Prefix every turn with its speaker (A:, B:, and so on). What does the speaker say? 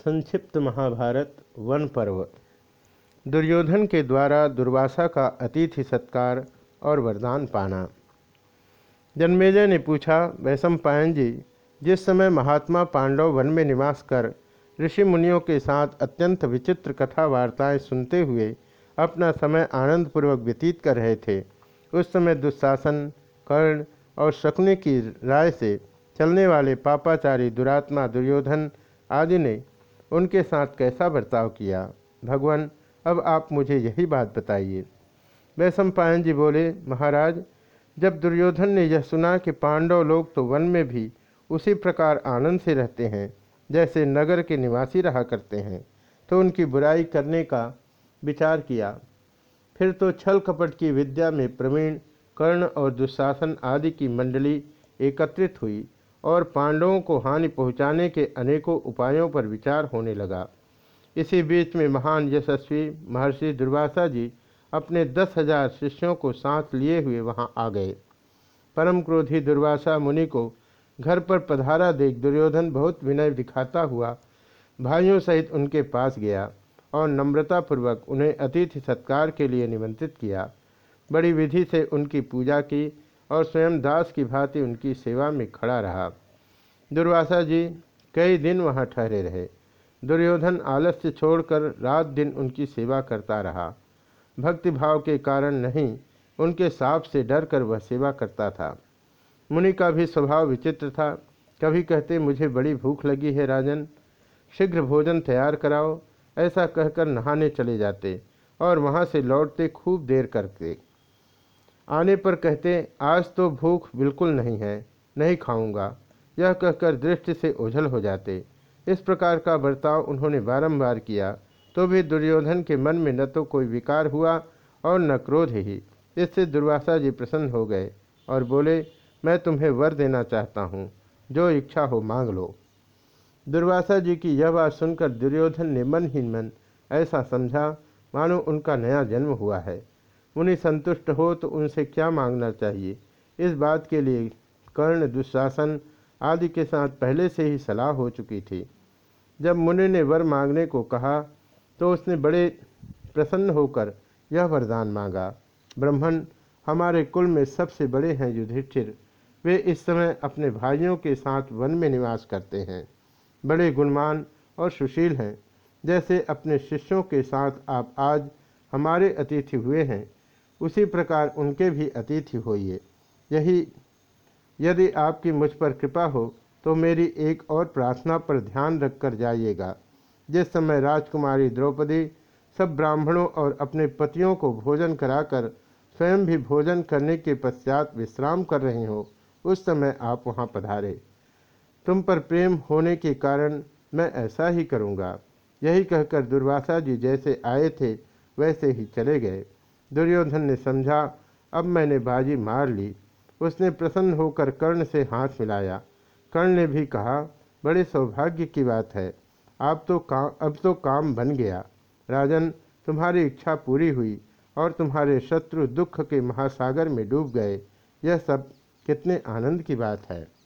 A: संक्षिप्त महाभारत वन पर्व। दुर्योधन के द्वारा दुर्वासा का अतिथि सत्कार और वरदान पाना। जन्मेजय ने पूछा, वैशम पायन जी, जिस समय महात्मा पांडव वन में निवास कर ऋषि मुनियों के साथ अत्यंत विचित्र कथा वार्ताएँ सुनते हुए अपना समय आनंदपूर्वक व्यतीत कर रहे थे, उस समय दुशासन, कर्ण और शकुनी की राय से चलने वाले पापाचारी दुरात्मा दुर्योधन आदि ने उनके साथ कैसा बर्ताव किया? भगवान, अब आप मुझे यही बात बताइए। वैशम पायन जी बोले, महाराज, जब दुर्योधन ने यह सुना कि पांडव लोग तो वन में भी उसी प्रकार आनंद से रहते हैं, जैसे नगर के निवासी रहा करते हैं तो उनकी बुराई करने का विचार किया। फिर तो छल कपट की विद्या में प्रवीण, कर्ण और दुशासन आदि की मंडली एकत्रित हुई। और पांडवों को हानि पहुँचाने के अनेकों उपायों पर विचार होने लगा। इसी बीच में महान यशस्वी महर्षि दुर्वासा जी अपने दस हज़ार शिष्यों को साथ लिए हुए वहाँ आ गए। परम क्रोधी दुर्वासा मुनि को घर पर पधारा देख दुर्योधन बहुत विनय दिखाता हुआ भाइयों सहित उनके पास गया और नम्रतापूर्वक उन्हें अतिथि सत्कार के लिए निमंत्रित किया। बड़ी विधि से उनकी पूजा की और स्वयं दास की भांति उनकी सेवा में खड़ा रहा। दुर्वासा जी कई दिन वहाँ ठहरे रहे। दुर्योधन आलस्य छोड़कर रात दिन उनकी सेवा करता रहा। भक्तिभाव के कारण नहीं, उनके साप से डर कर वह सेवा करता था। मुनि का भी स्वभाव विचित्र था। कभी कहते, मुझे बड़ी भूख लगी है राजन, शीघ्र भोजन तैयार कराओ। ऐसा कहकर नहाने चले जाते और वहाँ से लौटते खूब देर करते। आने पर कहते, आज तो भूख बिल्कुल नहीं है, नहीं खाऊँगा। यह कहकर दृष्टि से ओझल हो जाते। इस प्रकार का बर्ताव उन्होंने बारंबार किया तो भी दुर्योधन के मन में न तो कोई विकार हुआ और न क्रोध ही। इससे दुर्वासा जी प्रसन्न हो गए और बोले, मैं तुम्हें वर देना चाहता हूँ, जो इच्छा हो मांग लो। दुर्वासा जी की यह बात सुनकर दुर्योधन ने मन ही मन ऐसा समझा, मानो उनका नया जन्म हुआ है। उन्हें संतुष्ट हो तो उनसे क्या मांगना चाहिए? इस बात के लिए कर्ण दुशासन आदि के साथ पहले से ही सलाह हो चुकी थी। जब मुनि ने वर मांगने को कहा तो उसने बड़े प्रसन्न होकर यह वरदान मांगा ब्राह्मण हमारे कुल में सबसे बड़े हैं युधिष्ठिर। वे इस समय अपने भाइयों के साथ वन में निवास करते हैं। बड़े गुणमान और सुशील हैं। जैसे अपने शिष्यों के साथ आप आज हमारे अतिथि हुए हैं उसी प्रकार उनके भी अतिथि होइए। यही, यदि आपकी मुझ पर कृपा हो तो मेरी एक और प्रार्थना पर ध्यान रखकर जाइएगा। जिस समय राजकुमारी द्रौपदी सब ब्राह्मणों और अपने पतियों को भोजन कराकर स्वयं भी भोजन करने के पश्चात विश्राम कर रहे हो, उस समय आप वहाँ पधारे। तुम पर प्रेम होने के कारण मैं ऐसा ही करूँगा। यही कहकर दुर्वासा जी जैसे आए थे, वैसे ही चले गए। दुर्योधन ने समझा, अब मैंने बाजी मार ली। उसने प्रसन्न होकर कर्ण से हाथ मिलाया। कर्ण ने भी कहा, बड़े सौभाग्य की बात है। आप तो काम अब तो काम बन गया। राजन, तुम्हारी इच्छा पूरी हुई और तुम्हारे शत्रु दुख के महासागर में डूब गए। यह सब कितने आनंद की बात है।